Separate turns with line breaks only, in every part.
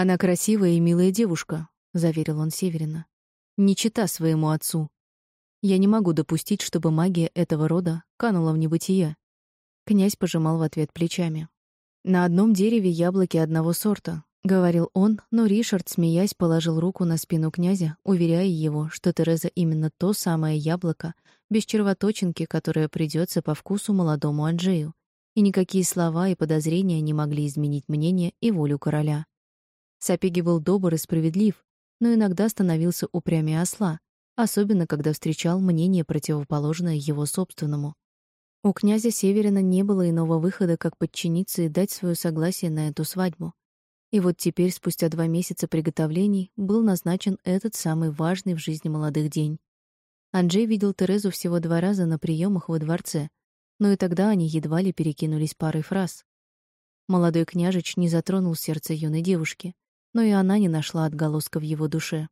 «Она красивая и милая девушка», — заверил он Северина. «Не чита своему отцу. Я не могу допустить, чтобы магия этого рода канула в небытие». Князь пожимал в ответ плечами. «На одном дереве яблоки одного сорта», — говорил он, но Ришард, смеясь, положил руку на спину князя, уверяя его, что Тереза именно то самое яблоко, без червоточинки, которое придется по вкусу молодому Анджею, и никакие слова и подозрения не могли изменить мнение и волю короля. Сапеги был добр и справедлив, но иногда становился упрямее осла, особенно когда встречал мнение, противоположное его собственному. У князя Северина не было иного выхода, как подчиниться и дать свое согласие на эту свадьбу. И вот теперь, спустя два месяца приготовлений, был назначен этот самый важный в жизни молодых день. Анджей видел Терезу всего два раза на приемах во дворце, но и тогда они едва ли перекинулись парой фраз. Молодой княжич не затронул сердце юной девушки, но и она не нашла отголоска в его душе.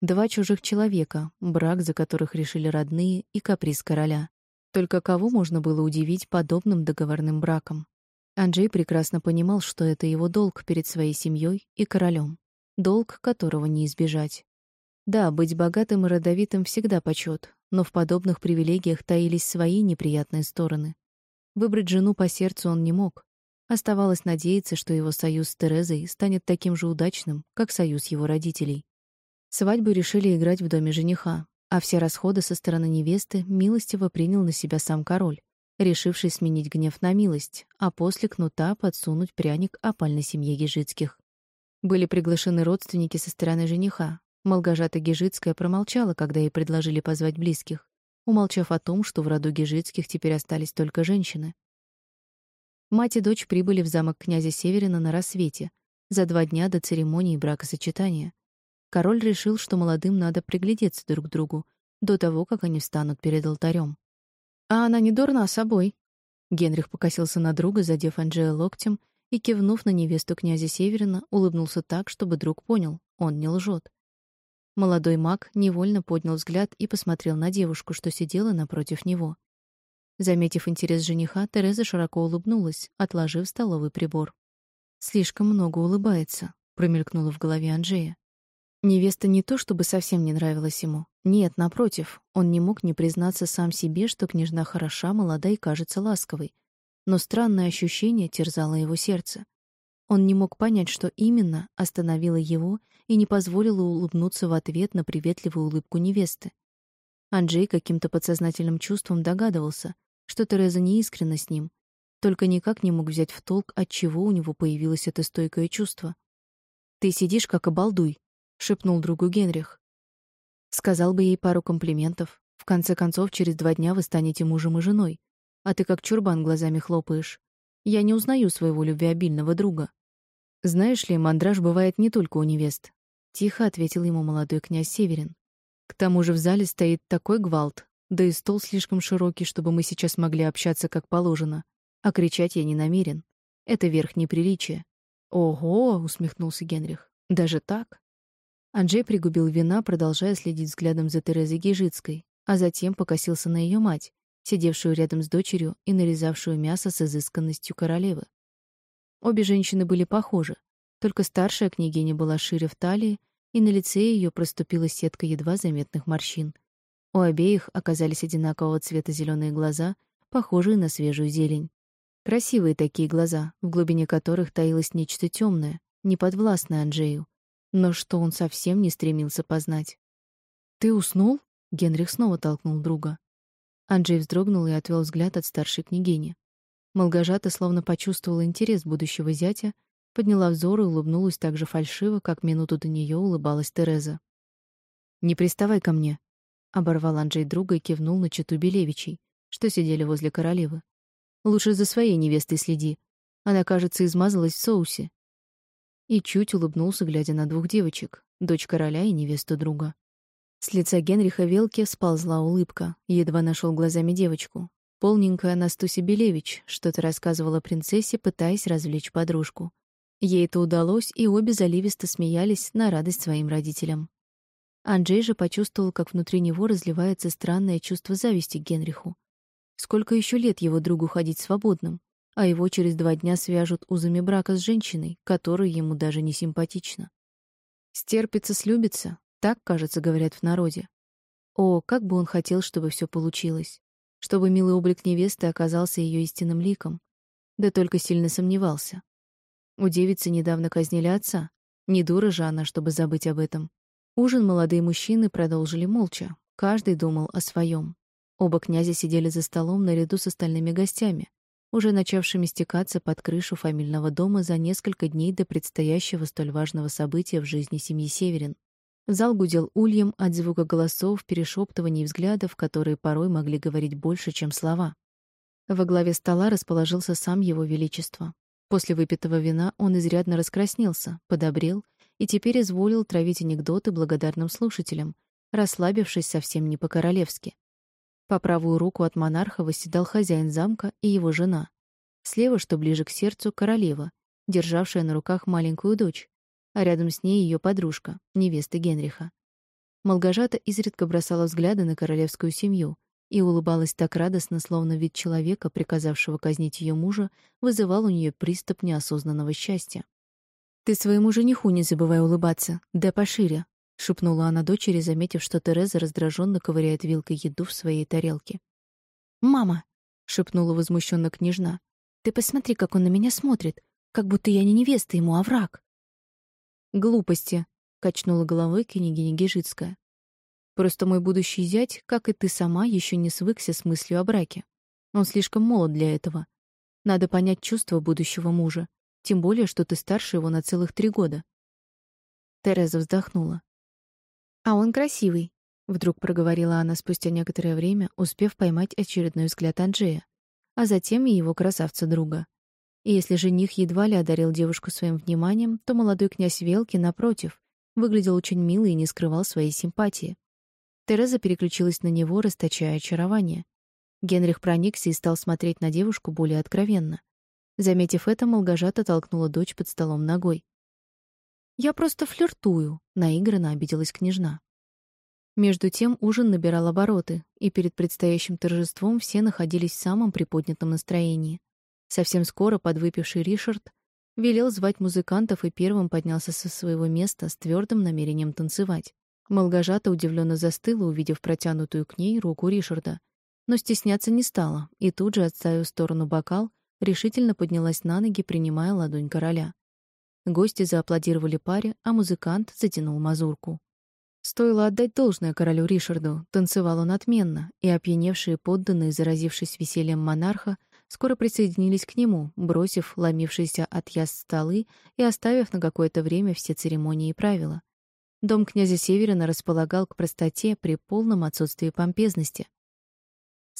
Два чужих человека, брак, за которых решили родные, и каприз короля. Только кого можно было удивить подобным договорным браком? Анджей прекрасно понимал, что это его долг перед своей семьей и королем, долг которого не избежать. Да, быть богатым и родовитым всегда почет, но в подобных привилегиях таились свои неприятные стороны. Выбрать жену по сердцу он не мог. Оставалось надеяться, что его союз с Терезой станет таким же удачным, как союз его родителей. Свадьбу решили играть в доме жениха, а все расходы со стороны невесты милостиво принял на себя сам король, решивший сменить гнев на милость, а после кнута подсунуть пряник опальной семье Гижицких. Были приглашены родственники со стороны жениха. Малгожата Гижицкая промолчала, когда ей предложили позвать близких, умолчав о том, что в роду Гижицких теперь остались только женщины. Мать и дочь прибыли в замок князя Северина на рассвете, за два дня до церемонии бракосочетания. Король решил, что молодым надо приглядеться друг к другу до того, как они встанут перед алтарем. «А она не дурна собой». Генрих покосился на друга, задев Анджея локтем, и, кивнув на невесту князя Северина, улыбнулся так, чтобы друг понял, он не лжет. Молодой маг невольно поднял взгляд и посмотрел на девушку, что сидела напротив него. Заметив интерес жениха, Тереза широко улыбнулась, отложив столовый прибор. «Слишком много улыбается», — промелькнуло в голове Анжея. Невеста не то чтобы совсем не нравилась ему. Нет, напротив, он не мог не признаться сам себе, что княжна хороша, молода и кажется ласковой. Но странное ощущение терзало его сердце. Он не мог понять, что именно остановило его и не позволило улыбнуться в ответ на приветливую улыбку невесты. Анджей каким-то подсознательным чувством догадывался, что Тереза не искренна с ним, только никак не мог взять в толк, от чего у него появилось это стойкое чувство. «Ты сидишь как обалдуй», — шепнул другу Генрих. Сказал бы ей пару комплиментов. В конце концов, через два дня вы станете мужем и женой. А ты как чурбан глазами хлопаешь. Я не узнаю своего любвеобильного друга. Знаешь ли, мандраж бывает не только у невест. Тихо ответил ему молодой князь Северин. К тому же в зале стоит такой гвалт, да и стол слишком широкий, чтобы мы сейчас могли общаться как положено. А кричать я не намерен. Это верх неприличия. Ого, усмехнулся Генрих. Даже так? Анджей пригубил вина, продолжая следить взглядом за Терезой Гижицкой, а затем покосился на ее мать, сидевшую рядом с дочерью и нарезавшую мясо с изысканностью королевы. Обе женщины были похожи, только старшая княгиня была шире в талии, и на лице ее проступила сетка едва заметных морщин, у обеих оказались одинакового цвета зеленые глаза, похожие на свежую зелень. Красивые такие глаза, в глубине которых таилось нечто темное, неподвластное Анджею, но что он совсем не стремился познать. «Ты уснул?» — Генрих снова толкнул друга. Анджей вздрогнул и отвел взгляд от старшей княгини. Молгожата словно почувствовала интерес будущего зятя, подняла взор и улыбнулась так же фальшиво, как минуту до нее улыбалась Тереза. «Не приставай ко мне», Оборвал Анджей друга и кивнул на чету Белевичей, что сидели возле королевы. «Лучше за своей невестой следи. Она, кажется, измазалась в соусе». И чуть улыбнулся, глядя на двух девочек, дочь короля и невесту друга. С лица Генриха Велки сползла улыбка, едва нашел глазами девочку. Полненькая Настуся Белевич что-то рассказывала принцессе, пытаясь развлечь подружку. Ей это удалось, и обе заливисто смеялись на радость своим родителям. Анджей же почувствовал, как внутри него разливается странное чувство зависти к Генриху. Сколько еще лет его другу ходить свободным? а его через два дня свяжут узами брака с женщиной, которая ему даже не симпатична. Стерпится, слюбится, так, кажется, говорят в народе. О, как бы он хотел, чтобы все получилось. Чтобы милый облик невесты оказался ее истинным ликом. Да только сильно сомневался. У девицы недавно казнили отца. Не дура же она, чтобы забыть об этом. Ужин молодые мужчины продолжили молча. Каждый думал о своем. Оба князя сидели за столом наряду с остальными гостями, уже начавшими стекаться под крышу фамильного дома за несколько дней до предстоящего столь важного события в жизни семьи Северин. Зал гудел ульем от звука голосов, перешептываний и взглядов, которые порой могли говорить больше, чем слова. Во главе стола расположился сам его величество. После выпитого вина он изрядно раскраснелся, подобрел и теперь изволил травить анекдоты благодарным слушателям, расслабившись совсем не по-королевски. По правую руку от монарха восседал хозяин замка и его жена. Слева, что ближе к сердцу, королева, державшая на руках маленькую дочь, а рядом с ней ее подружка, невеста Генриха. Молгожата изредка бросала взгляды на королевскую семью и улыбалась так радостно, словно вид человека, приказавшего казнить ее мужа, вызывал у нее приступ неосознанного счастья. «Ты своему жениху не забывай улыбаться, да пошире», шепнула она дочери, заметив, что Тереза раздраженно ковыряет вилкой еду в своей тарелке. "Мама", шепнула возмущенно княжна. "Ты посмотри, как он на меня смотрит, как будто я не невеста ему, а враг". "Глупости", качнула головой княгиня Гижицкая. "Просто мой будущий зять, как и ты сама, еще не свыкся с мыслью о браке. Он слишком молод для этого. Надо понять чувства будущего мужа, тем более, что ты старше его на целых три года". Тереза вздохнула. «А он красивый», — вдруг проговорила она спустя некоторое время, успев поймать очередной взгляд Анджея, а затем и его красавца-друга. И если жених едва ли одарил девушку своим вниманием, то молодой князь Велки, напротив, выглядел очень мило и не скрывал своей симпатии. Тереза переключилась на него, расточая очарование. Генрих проникся и стал смотреть на девушку более откровенно. Заметив это, Молгожата толкнула дочь под столом ногой. «Я просто флиртую», — наигранно обиделась княжна. Между тем ужин набирал обороты, и перед предстоящим торжеством все находились в самом приподнятом настроении. Совсем скоро подвыпивший Ришард велел звать музыкантов и первым поднялся со своего места с твердым намерением танцевать. Молгожата удивленно застыла, увидев протянутую к ней руку Ришарда, но стесняться не стала, и тут же, отставив в сторону бокал, решительно поднялась на ноги, принимая ладонь короля. Гости зааплодировали паре, а музыкант затянул мазурку. Стоило отдать должное королю Ришарду, танцевал он отменно, и опьяневшие подданные, заразившись весельем монарха, скоро присоединились к нему, бросив ломившиеся от яст столы и оставив на какое-то время все церемонии и правила. Дом князя Северина располагал к простоте при полном отсутствии помпезности.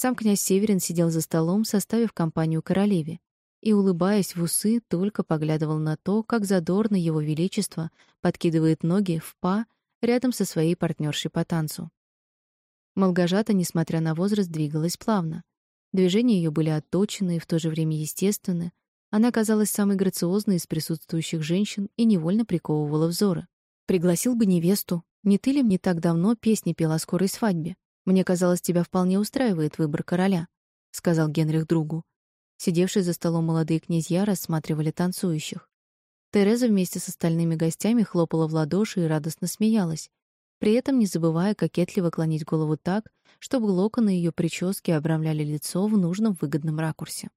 Сам князь Северин сидел за столом, составив компанию королеве, и, улыбаясь в усы, только поглядывал на то, как задорно его величество подкидывает ноги в па рядом со своей партнершей по танцу. Молгожата, несмотря на возраст, двигалась плавно. Движения ее были отточены и в то же время естественны. Она казалась самой грациозной из присутствующих женщин и невольно приковывала взоры. Пригласил бы невесту. Не ты ли мне так давно песни пела о скорой свадьбе? Мне казалось, тебя вполне устраивает выбор короля, сказал Генрих другу. Сидевшие за столом молодые князья рассматривали танцующих. Тереза вместе с остальными гостями хлопала в ладоши и радостно смеялась, при этом не забывая кокетливо клонить голову так, чтобы локоны ее прически обрамляли лицо в нужном выгодном ракурсе.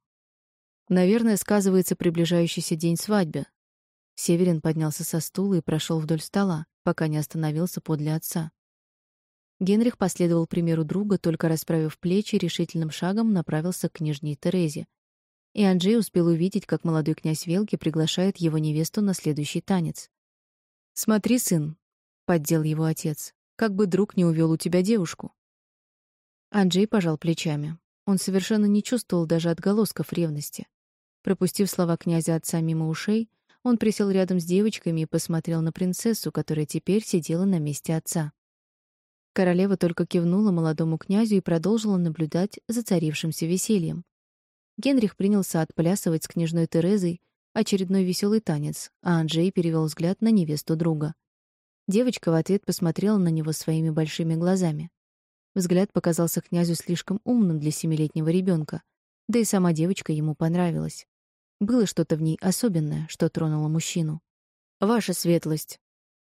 Наверное, сказывается приближающийся день свадьбы. Северин поднялся со стула и прошел вдоль стола, пока не остановился подле отца. Генрих последовал примеру друга, только расправив плечи, решительным шагом направился к княжне Терезе, и Анджей успел увидеть, как молодой князь Велки приглашает его невесту на следующий танец. «Смотри, сын», — поддел его отец, — «как бы друг не увел у тебя девушку». Анджей пожал плечами. Он совершенно не чувствовал даже отголосков ревности. Пропустив слова князя отца мимо ушей, он присел рядом с девочками и посмотрел на принцессу, которая теперь сидела на месте отца. Королева только кивнула молодому князю и продолжила наблюдать за царившимся весельем. Генрих принялся отплясывать с княжной Терезой очередной веселый танец, а Анджей перевел взгляд на невесту друга. Девочка в ответ посмотрела на него своими большими глазами. Взгляд показался князю слишком умным для семилетнего ребенка, Да и сама девочка ему понравилась. Было что-то в ней особенное, что тронуло мужчину. «Ваша светлость!»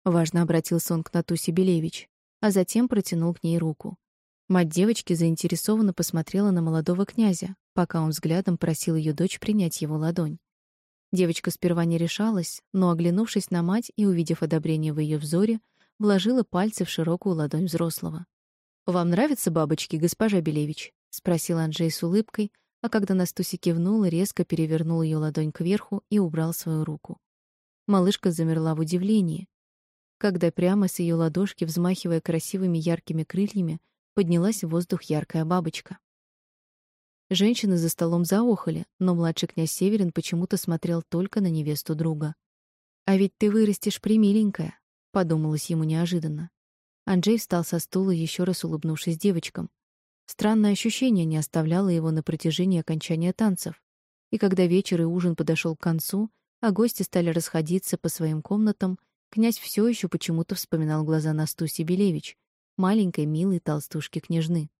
Важно обратился он к Натусе Белевич, а затем протянул к ней руку. Мать девочки заинтересованно посмотрела на молодого князя, пока он взглядом просил ее дочь принять его ладонь. Девочка сперва не решалась, но, оглянувшись на мать и увидев одобрение в ее взоре, вложила пальцы в широкую ладонь взрослого. «Вам нравятся бабочки, госпожа Белевич?» — спросил Анджей с улыбкой, а когда Настуся кивнула, резко перевернул ее ладонь кверху и убрал свою руку. Малышка замерла в удивлении, когда прямо с ее ладошки, взмахивая красивыми яркими крыльями, поднялась в воздух яркая бабочка. Женщины за столом заохали, но младший князь Северин почему-то смотрел только на невесту друга. «А ведь ты вырастешь примиленькая», — подумалось ему неожиданно. Анджей встал со стула, еще раз улыбнувшись девочкам. Странное ощущение не оставляло его на протяжении окончания танцев. И когда вечер и ужин подошел к концу, а гости стали расходиться по своим комнатам, князь все еще почему-то вспоминал глаза Настуси Белевич, маленькой милой толстушки-княжны.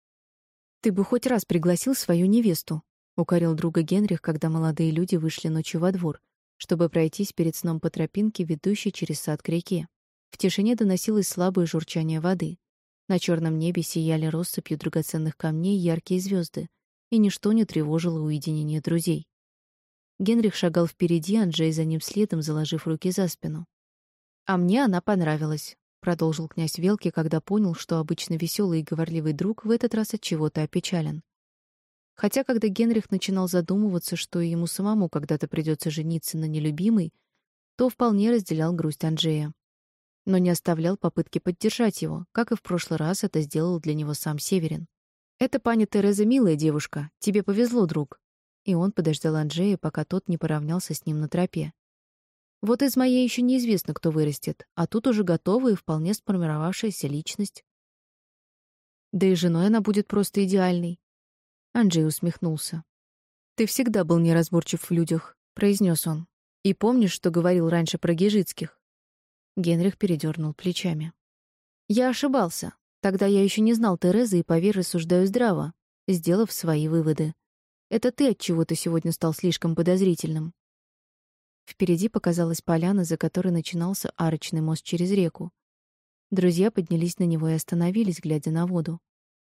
«Ты бы хоть раз пригласил свою невесту», — укорил друга Генрих, когда молодые люди вышли ночью во двор, чтобы пройтись перед сном по тропинке, ведущей через сад к реке. В тишине доносилось слабое журчание воды. На черном небе сияли россыпью драгоценных камней яркие звезды, и ничто не тревожило уединение друзей. Генрих шагал впереди, Анджей за ним следом, заложив руки за спину. «А мне она понравилась», — продолжил князь Велки, когда понял, что обычно веселый и говорливый друг в этот раз от чего-то опечален. Хотя, когда Генрих начинал задумываться, что ему самому когда-то придется жениться на нелюбимой, то вполне разделял грусть Анджея. Но не оставлял попытки поддержать его, как и в прошлый раз это сделал для него сам Северин. «Это пани Тереза милая девушка. Тебе повезло, друг и он подождал Анджея, пока тот не поравнялся с ним на тропе. Вот из моей еще неизвестно, кто вырастет, а тут уже готовая и вполне сформировавшаяся личность. Да и женой она будет просто идеальной. Анджей усмехнулся. Ты всегда был неразборчив в людях, произнес он. И помнишь, что говорил раньше про Гежицких? Генрих передернул плечами. Я ошибался. Тогда я еще не знал Терезы и, поверь, рассуждаю здраво, сделав свои выводы. Это ты от чего-то сегодня стал слишком подозрительным. Впереди показалась поляна, за которой начинался арочный мост через реку. Друзья поднялись на него и остановились, глядя на воду.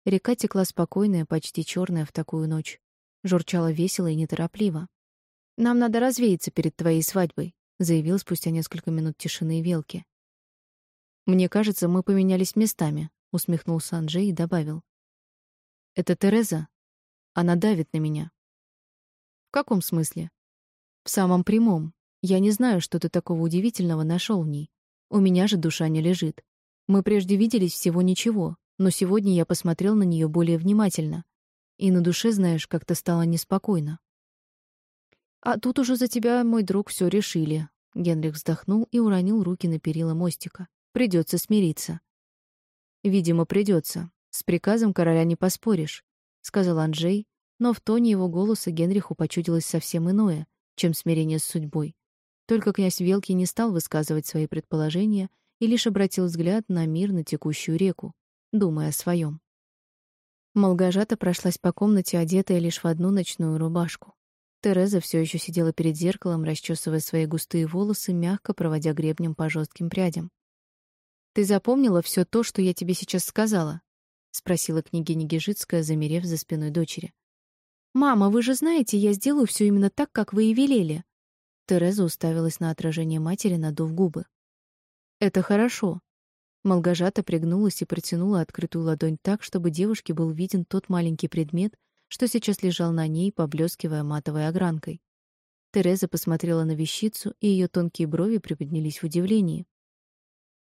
Река текла спокойная, почти черная в такую ночь. Журчала весело и неторопливо. «Нам надо развеяться перед твоей свадьбой», — заявил спустя несколько минут тишины велки. «Мне кажется, мы поменялись местами», — усмехнулся Анджей и добавил. «Это Тереза?» Она давит на меня. В каком смысле? В самом прямом. Я не знаю, что ты такого удивительного нашел в ней. У меня же душа не лежит. Мы прежде виделись всего ничего, но сегодня я посмотрел на нее более внимательно. И на душе, знаешь, как-то стало неспокойно. А тут уже за тебя, мой друг, все решили. Генрих вздохнул и уронил руки на перила мостика. Придется смириться. Видимо, придется. С приказом короля не поспоришь сказал Анджей, но в тоне его голоса Генриху почудилось совсем иное, чем смирение с судьбой. Только князь Велки не стал высказывать свои предположения и лишь обратил взгляд на мирно текущую реку, думая о своем. Молгожата прошлась по комнате, одетая лишь в одну ночную рубашку. Тереза все еще сидела перед зеркалом, расчесывая свои густые волосы, мягко проводя гребнем по жестким прядям. «Ты запомнила все то, что я тебе сейчас сказала?» спросила княгиня Гежицкая, замерев за спиной дочери. Мама, вы же знаете, я сделаю все именно так, как вы и велели. Тереза уставилась на отражение матери, надув губы. Это хорошо. Молгожата пригнулась и протянула открытую ладонь так, чтобы девушке был виден тот маленький предмет, что сейчас лежал на ней, поблескивая матовой огранкой. Тереза посмотрела на вещицу, и ее тонкие брови приподнялись в удивлении.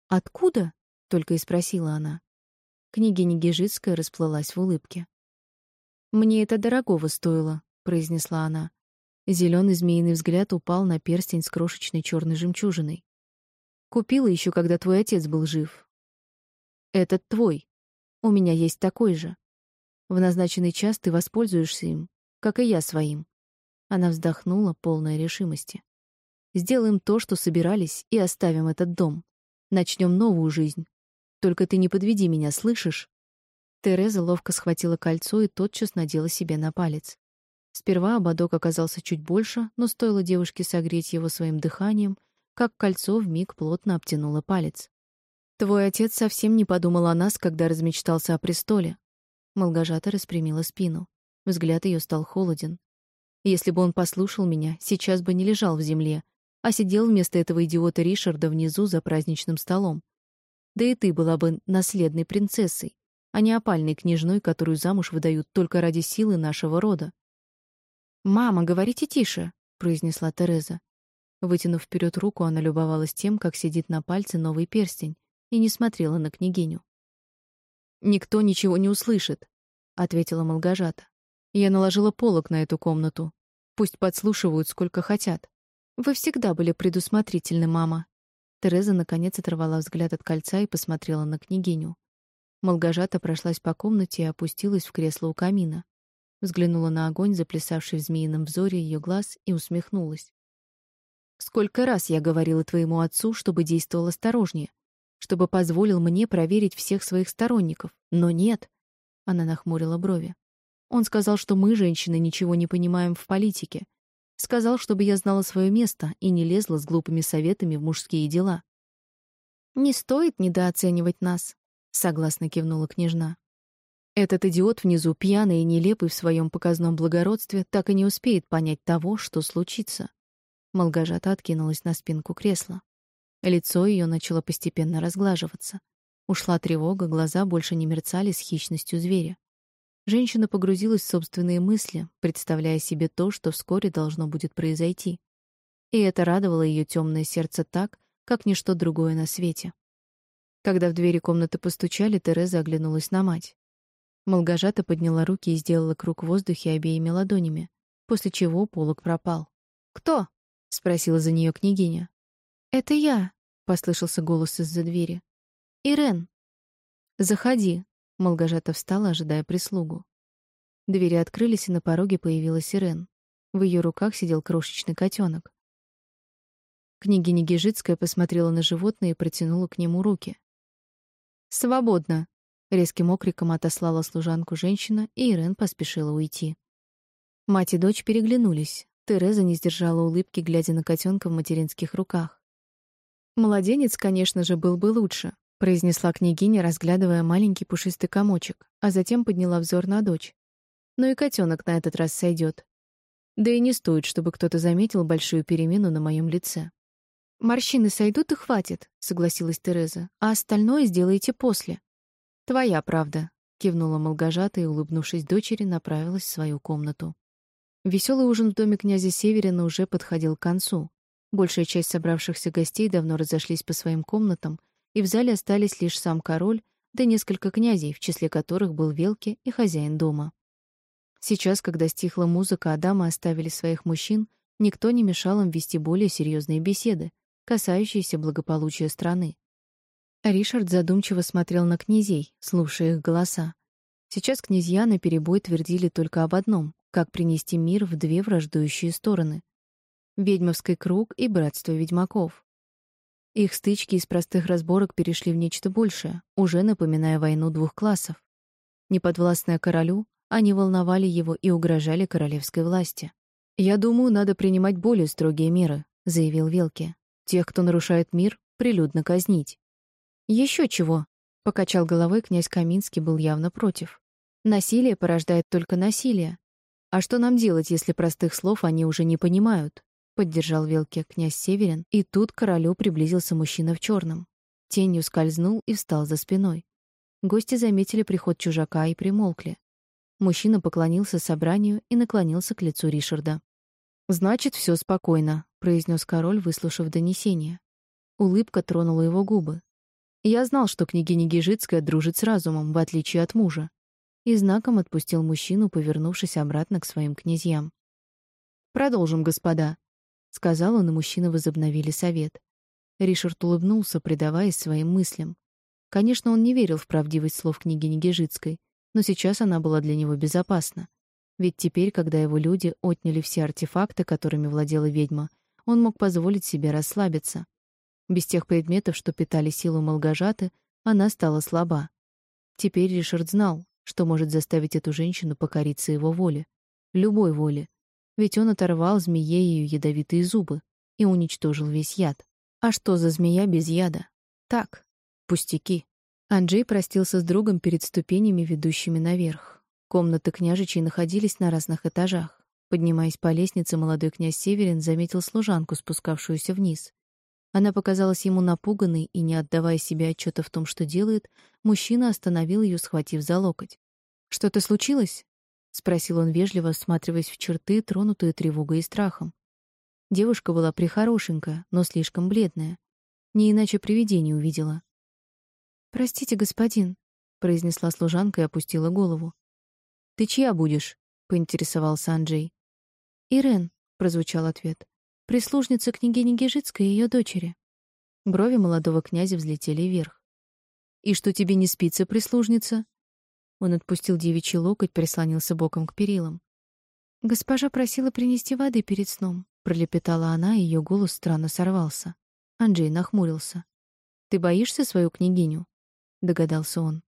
«Откуда?» — только и спросила она. Княгиня Гижицкая расплылась в улыбке. «Мне это дорогого стоило», — произнесла она. Зеленый змеиный взгляд упал на перстень с крошечной черной жемчужиной. «Купила еще, когда твой отец был жив. Этот твой. У меня есть такой же. В назначенный час ты воспользуешься им, как и я своим». Она вздохнула, полная решимости. «Сделаем то, что собирались, и оставим этот дом. Начнем новую жизнь, только ты не подведи меня, слышишь? Тереза ловко схватила кольцо и тотчас надела себе на палец. Сперва ободок оказался чуть больше, но стоило девушке согреть его своим дыханием, как кольцо вмиг плотно обтянуло палец. «Твой отец совсем не подумал о нас, когда размечтался о престоле». Молгожата распрямила спину. Взгляд ее стал холоден. Если бы он послушал меня, сейчас бы не лежал в земле, а сидел вместо этого идиота Ришарда внизу за праздничным столом. Да и ты была бы наследной принцессой, а не опальной княжной, которую замуж выдают только ради силы нашего рода. «Мама, говорите тише», — произнесла Тереза. Вытянув вперед руку, она любовалась тем, как сидит на пальце новый перстень, и не смотрела на княгиню. «Никто ничего не услышит», — ответила Молгожата. «Я наложила полог на эту комнату. Пусть подслушивают сколько хотят. Вы всегда были предусмотрительны, мама. Тереза наконец оторвала взгляд от кольца и посмотрела на княгиню. Молгожата прошлась по комнате и опустилась в кресло у камина. Взглянула на огонь, заплясавший в змеином взоре ее глаз, и усмехнулась. Сколько раз я говорила твоему отцу, чтобы действовал осторожнее, чтобы позволил мне проверить всех своих сторонников, но нет. Она нахмурила брови. Он сказал, что мы, женщины, ничего не понимаем в политике, Сказал, чтобы я знала свое место и не лезла с глупыми советами в мужские дела. «Не стоит недооценивать нас», — согласно кивнула княжна. Этот идиот внизу, пьяный и нелепый в своем показном благородстве, так и не успеет понять того, что случится. Молгожата откинулась на спинку кресла. Лицо ее начало постепенно разглаживаться. Ушла тревога, глаза больше не мерцали с хищностью зверя. Женщина погрузилась в собственные мысли, представляя себе то, что вскоре должно будет произойти. И это радовало ее темное сердце так, как ничто другое на свете. Когда в двери комнаты постучали, Тереза оглянулась на мать. Молгожата подняла руки и сделала круг в воздухе обеими ладонями, после чего полог пропал. «Кто?» — спросила за нее княгиня. «Это я», — послышался голос из-за двери. «Ирен». «Заходи», Молгожата встала, ожидая прислугу. Двери открылись, и на пороге появилась Ирен. В ее руках сидел крошечный котенок. Княгиня Гижицкая посмотрела на животное и протянула к нему руки. «Свободно!» — резким окриком отослала служанку женщина, и Ирен поспешила уйти. Мать и дочь переглянулись. Тереза не сдержала улыбки, глядя на котенка в материнских руках. Младенец, конечно же, был бы лучше, произнесла княгиня, разглядывая маленький пушистый комочек, а затем подняла взор на дочь. Ну и котенок на этот раз сойдет. Да и не стоит, чтобы кто-то заметил большую перемену на моем лице. Морщины сойдут и хватит, согласилась Тереза. А остальное сделайте после. Твоя правда, кивнула Молгожата и, улыбнувшись дочери, направилась в свою комнату. Веселый ужин в доме князя Северина уже подходил к концу. Большая часть собравшихся гостей давно разошлись по своим комнатам, и в зале остались лишь сам король да несколько князей, в числе которых был Велки и хозяин дома. Сейчас, когда стихла музыка, а дамы оставили своих мужчин, никто не мешал им вести более серьезные беседы, касающиеся благополучия страны. Ришард задумчиво смотрел на князей, слушая их голоса. Сейчас князья наперебой твердили только об одном — как принести мир в две враждующие стороны — ведьмовский круг и братство ведьмаков. Их стычки из простых разборок перешли в нечто большее, уже напоминая войну двух классов. Неподвластная королю, они волновали его и угрожали королевской власти. «Я думаю, надо принимать более строгие меры», — заявил Велки. «Тех, кто нарушает мир, прилюдно казнить». Еще чего?» — покачал головой князь Каминский, был явно против. «Насилие порождает только насилие. А что нам делать, если простых слов они уже не понимают? поддержал Велки князь Северин, и тут к королю приблизился мужчина в черном. Тенью скользнул и встал за спиной. Гости заметили приход чужака и примолкли. Мужчина поклонился собранию и наклонился к лицу Ришарда. «Значит, все спокойно», — произнес король, выслушав донесение. Улыбка тронула его губы. «Я знал, что княгиня Гижицкая дружит с разумом, в отличие от мужа». И знаком отпустил мужчину, повернувшись обратно к своим князьям. «Продолжим, господа сказал он, и мужчины возобновили совет. Ришард улыбнулся, предаваясь своим мыслям. Конечно, он не верил в правдивость слов княгини Гежицкой, но сейчас она была для него безопасна. Ведь теперь, когда его люди отняли все артефакты, которыми владела ведьма, он мог позволить себе расслабиться. Без тех предметов, что питали силу Молгожаты, она стала слаба. Теперь Ришард знал, что может заставить эту женщину покориться его воле. любой воли. Ведь он оторвал змее ее ядовитые зубы и уничтожил весь яд. А что за змея без яда? Так, пустяки. Анджей простился с другом перед ступенями, ведущими наверх. Комнаты княжичей находились на разных этажах. Поднимаясь по лестнице, молодой князь Северин заметил служанку, спускавшуюся вниз. Она показалась ему напуганной, и, не отдавая себе отчета в том, что делает, мужчина остановил ее, схватив за локоть. «Что-то случилось?» — спросил он вежливо, осматриваясь в черты, тронутые тревогой и страхом. Девушка была прихорошенькая, но слишком бледная. Не иначе привидение увидела. «Простите, господин», — произнесла служанка и опустила голову. «Ты чья будешь?» — поинтересовался Анджей. «Ирен», — прозвучал ответ. «Прислужница княгини Гежицкой и ее дочери». Брови молодого князя взлетели вверх. «И что тебе не спится, прислужница?» Он отпустил девичий локоть, прислонился боком к перилам. «Госпожа просила принести воды перед сном», — пролепетала она, и ее голос странно сорвался. Анджей нахмурился. «Ты боишься свою княгиню?» — догадался он.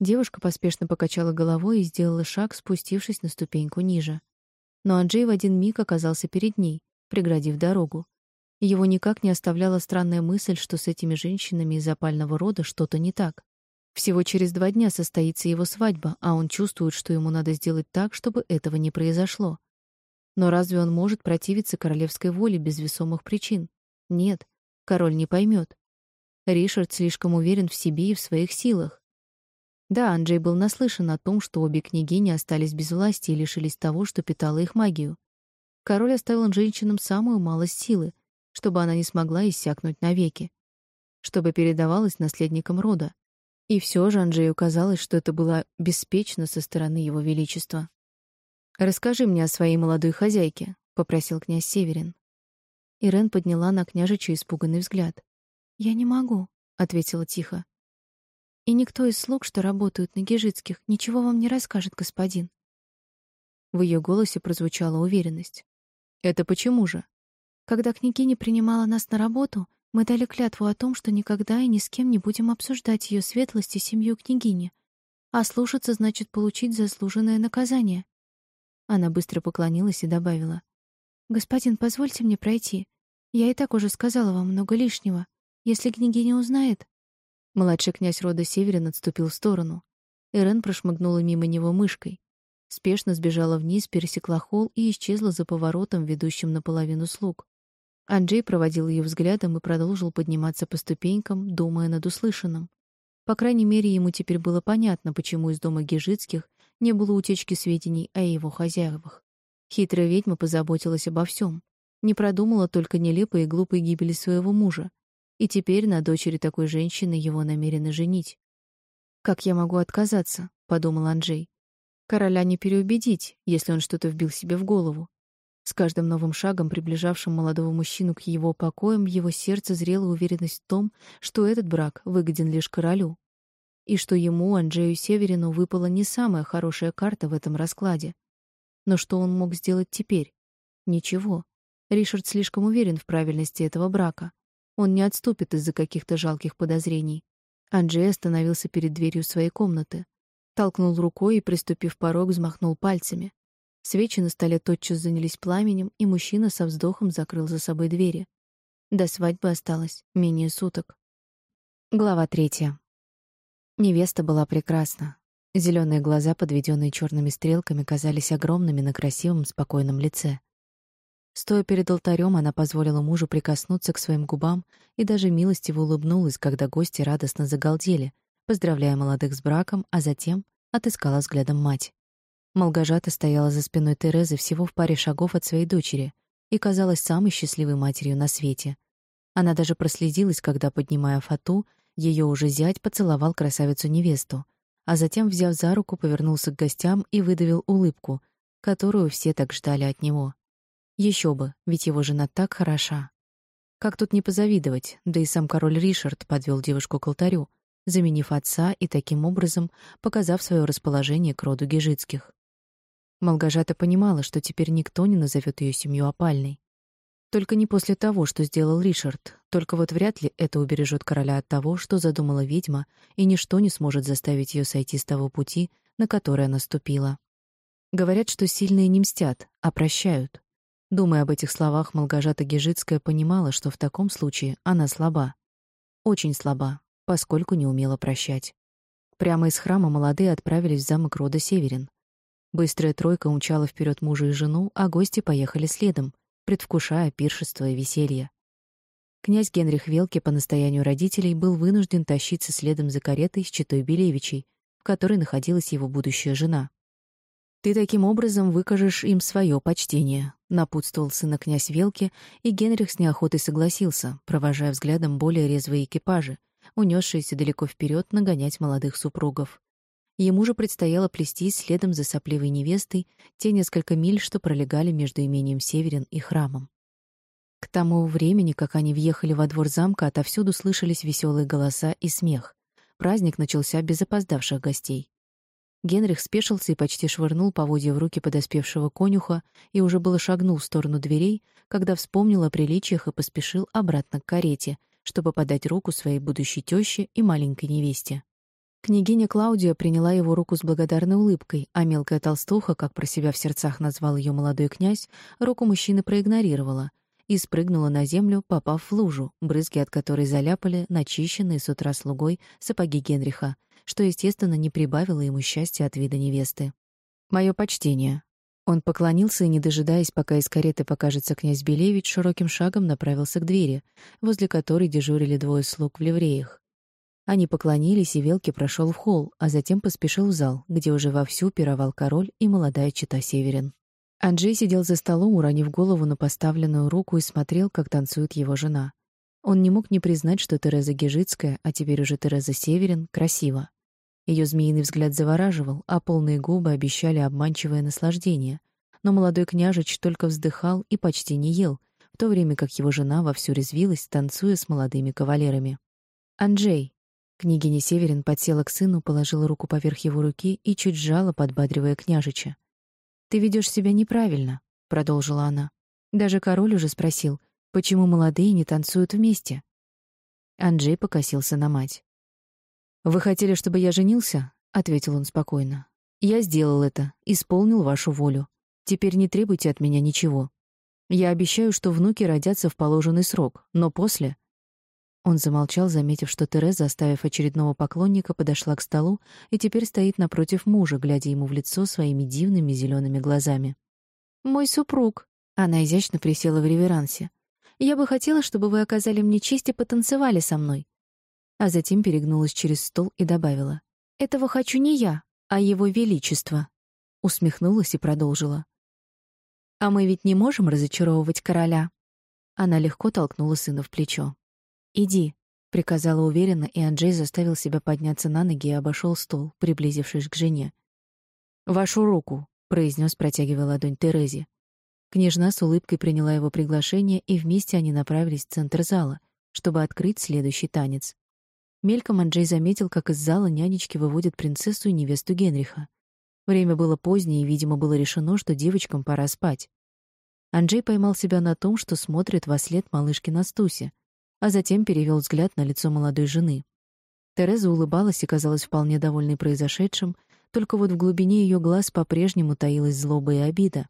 Девушка поспешно покачала головой и сделала шаг, спустившись на ступеньку ниже но Анджей в один миг оказался перед ней, преградив дорогу. Его никак не оставляла странная мысль, что с этими женщинами из опального рода что-то не так. Всего через два дня состоится его свадьба, а он чувствует, что ему надо сделать так, чтобы этого не произошло. Но разве он может противиться королевской воле без весомых причин? Нет, король не поймет. Ришард слишком уверен в себе и в своих силах. Да, Анджей был наслышан о том, что обе княгини остались без власти и лишились того, что питало их магию. Король оставил женщинам самую малость силы, чтобы она не смогла иссякнуть навеки, чтобы передавалась наследникам рода. И все же Анджею казалось, что это было беспечно со стороны его величества. «Расскажи мне о своей молодой хозяйке», — попросил князь Северин. Ирен подняла на княжича испуганный взгляд. «Я не могу», — ответила тихо. И никто из слуг, что работают на Гежицких, ничего вам не расскажет, господин. В ее голосе прозвучала уверенность. Это почему же? Когда княгиня принимала нас на работу, мы дали клятву о том, что никогда и ни с кем не будем обсуждать ее светлость и семью княгини. А слушаться значит получить заслуженное наказание. Она быстро поклонилась и добавила: "Господин, позвольте мне пройти. Я и так уже сказала вам много лишнего. Если княгиня узнает, Младший князь рода Северин отступил в сторону. Эрен прошмыгнула мимо него мышкой. Спешно сбежала вниз, пересекла холл и исчезла за поворотом, ведущим наполовину слуг. Анджей проводил ее взглядом и продолжил подниматься по ступенькам, думая над услышанным. По крайней мере, ему теперь было понятно, почему из дома Гежицких не было утечки сведений о его хозяевах. Хитрая ведьма позаботилась обо всем, не продумала только нелепой и глупой гибели своего мужа, и теперь на дочери такой женщины его намерены женить. «Как я могу отказаться?» — подумал Анджей. «Короля не переубедить, если он что-то вбил себе в голову». С каждым новым шагом, приближавшим молодого мужчину к его покоям, его сердце зрела уверенность в том, что этот брак выгоден лишь королю. И что ему, Анджею Северину, выпала не самая хорошая карта в этом раскладе. Но что он мог сделать теперь? Ничего. Ришард слишком уверен в правильности этого брака. Он не отступит из-за каких-то жалких подозрений. Анджей остановился перед дверью своей комнаты. Толкнул рукой и, приступив порог, взмахнул пальцами. Свечи на столе тотчас занялись пламенем, и мужчина со вздохом закрыл за собой двери. До свадьбы осталось менее суток. Глава третья. Невеста была прекрасна. Зеленые глаза, подведенные черными стрелками, казались огромными на красивом, спокойном лице. Стоя перед алтарем, она позволила мужу прикоснуться к своим губам и даже милостиво улыбнулась, когда гости радостно загалдели, поздравляя молодых с браком, а затем отыскала взглядом мать. Молгожата стояла за спиной Терезы всего в паре шагов от своей дочери и казалась самой счастливой матерью на свете. Она даже прослезилась, когда, поднимая фату, ее уже зять поцеловал красавицу-невесту, а затем, взяв за руку, повернулся к гостям и выдавил улыбку, которую все так ждали от него. Еще бы, ведь его жена так хороша. Как тут не позавидовать, да и сам король Ришард подвел девушку к алтарю, заменив отца и таким образом показав свое расположение к роду Гежицких. Малгажата понимала, что теперь никто не назовет ее семью опальной. Только не после того, что сделал Ришард. Только вот вряд ли это убережет короля от того, что задумала ведьма, и ничто не сможет заставить ее сойти с того пути, на который она ступила. Говорят, что сильные не мстят, а прощают. Думая об этих словах, Малгажата Гежицкая понимала, что в таком случае она слаба. Очень слаба, поскольку не умела прощать. Прямо из храма молодые отправились в замок рода Северин. Быстрая тройка умчала вперед мужа и жену, а гости поехали следом, предвкушая пиршество и веселье. Князь Генрих Велки по настоянию родителей был вынужден тащиться следом за каретой с читой Белевичей, в которой находилась его будущая жена. «Ты таким образом выкажешь им свое почтение», — напутствовал сына князь Велки, и Генрих с неохотой согласился, провожая взглядом более резвые экипажи, унесшиеся далеко вперед нагонять молодых супругов. Ему же предстояло плести следом за сопливой невестой те несколько миль, что пролегали между имением Северин и храмом. К тому времени, как они въехали во двор замка, отовсюду слышались веселые голоса и смех. Праздник начался без опоздавших гостей. Генрих спешился и почти швырнул поводья в руки подоспевшего конюха и уже было шагнул в сторону дверей, когда вспомнил о приличиях и поспешил обратно к карете, чтобы подать руку своей будущей тёще и маленькой невесте. Княгиня Клаудия приняла его руку с благодарной улыбкой, а мелкая толстуха, как про себя в сердцах назвал ее молодой князь, руку мужчины проигнорировала и спрыгнула на землю, попав в лужу, брызги от которой заляпали начищенные с утра слугой сапоги Генриха, что, естественно, не прибавило ему счастья от вида невесты. Мое почтение. Он поклонился и, не дожидаясь, пока из кареты покажется князь Белевич, широким шагом направился к двери, возле которой дежурили двое слуг в ливреях. Они поклонились, и Велки прошел в холл, а затем поспешил в зал, где уже вовсю пировал король и молодая чита Северин. Анджей сидел за столом, уронив голову на поставленную руку и смотрел, как танцует его жена. Он не мог не признать, что Тереза Гежицкая, а теперь уже Тереза Северин, красива. Ее змеиный взгляд завораживал, а полные губы обещали обманчивое наслаждение. Но молодой княжич только вздыхал и почти не ел, в то время как его жена вовсю резвилась, танцуя с молодыми кавалерами. «Анджей!» Княгиня Северин подсела к сыну, положила руку поверх его руки и чуть сжала, подбадривая княжича. Ты ведешь себя неправильно, продолжила она. Даже король уже спросил, почему молодые не танцуют вместе. Анджей покосился на мать. Вы хотели, чтобы я женился? ответил он спокойно. Я сделал это, исполнил вашу волю. Теперь не требуйте от меня ничего. Я обещаю, что внуки родятся в положенный срок, но после он замолчал, заметив, что Тереза, оставив очередного поклонника, подошла к столу и теперь стоит напротив мужа, глядя ему в лицо своими дивными зелеными глазами. «Мой супруг», — она изящно присела в реверансе, — «я бы хотела, чтобы вы оказали мне честь и потанцевали со мной». А затем перегнулась через стол и добавила. «Этого хочу не я, а его величество». Усмехнулась и продолжила. «А мы ведь не можем разочаровывать короля». Она легко толкнула сына в плечо. «Иди», — приказала уверенно, и Анджей заставил себя подняться на ноги и обошел стол, приблизившись к жене. «Вашу руку», — произнес, протягивая ладонь Терезе. Княжна с улыбкой приняла его приглашение, и вместе они направились в центр зала, чтобы открыть следующий танец. Мельком Анджей заметил, как из зала нянечки выводят принцессу и невесту Генриха. Время было позднее, и, видимо, было решено, что девочкам пора спать. Анджей поймал себя на том, что смотрит во след малышки Настусе, а затем перевел взгляд на лицо молодой жены. Тереза улыбалась и казалась вполне довольной произошедшим, только вот в глубине ее глаз по-прежнему таилась злоба и обида.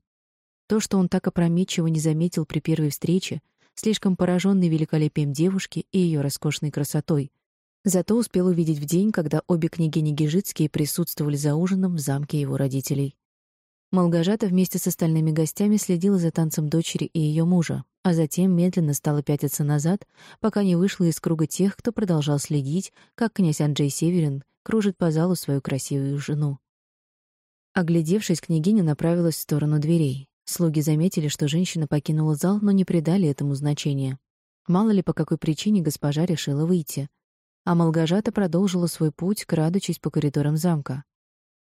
То, что он так опрометчиво не заметил при первой встрече, слишком пораженный великолепием девушки и ее роскошной красотой, зато успел увидеть в день, когда обе княгини Гижицкие присутствовали за ужином в замке его родителей. Малгажата вместе с остальными гостями следила за танцем дочери и ее мужа, а затем медленно стала пятиться назад, пока не вышла из круга тех, кто продолжал следить, как князь Анджей Северин кружит по залу свою красивую жену. Оглядевшись, княгиня направилась в сторону дверей. Слуги заметили, что женщина покинула зал, но не придали этому значения. Мало ли по какой причине госпожа решила выйти. А Малгажата продолжила свой путь, крадучись по коридорам замка.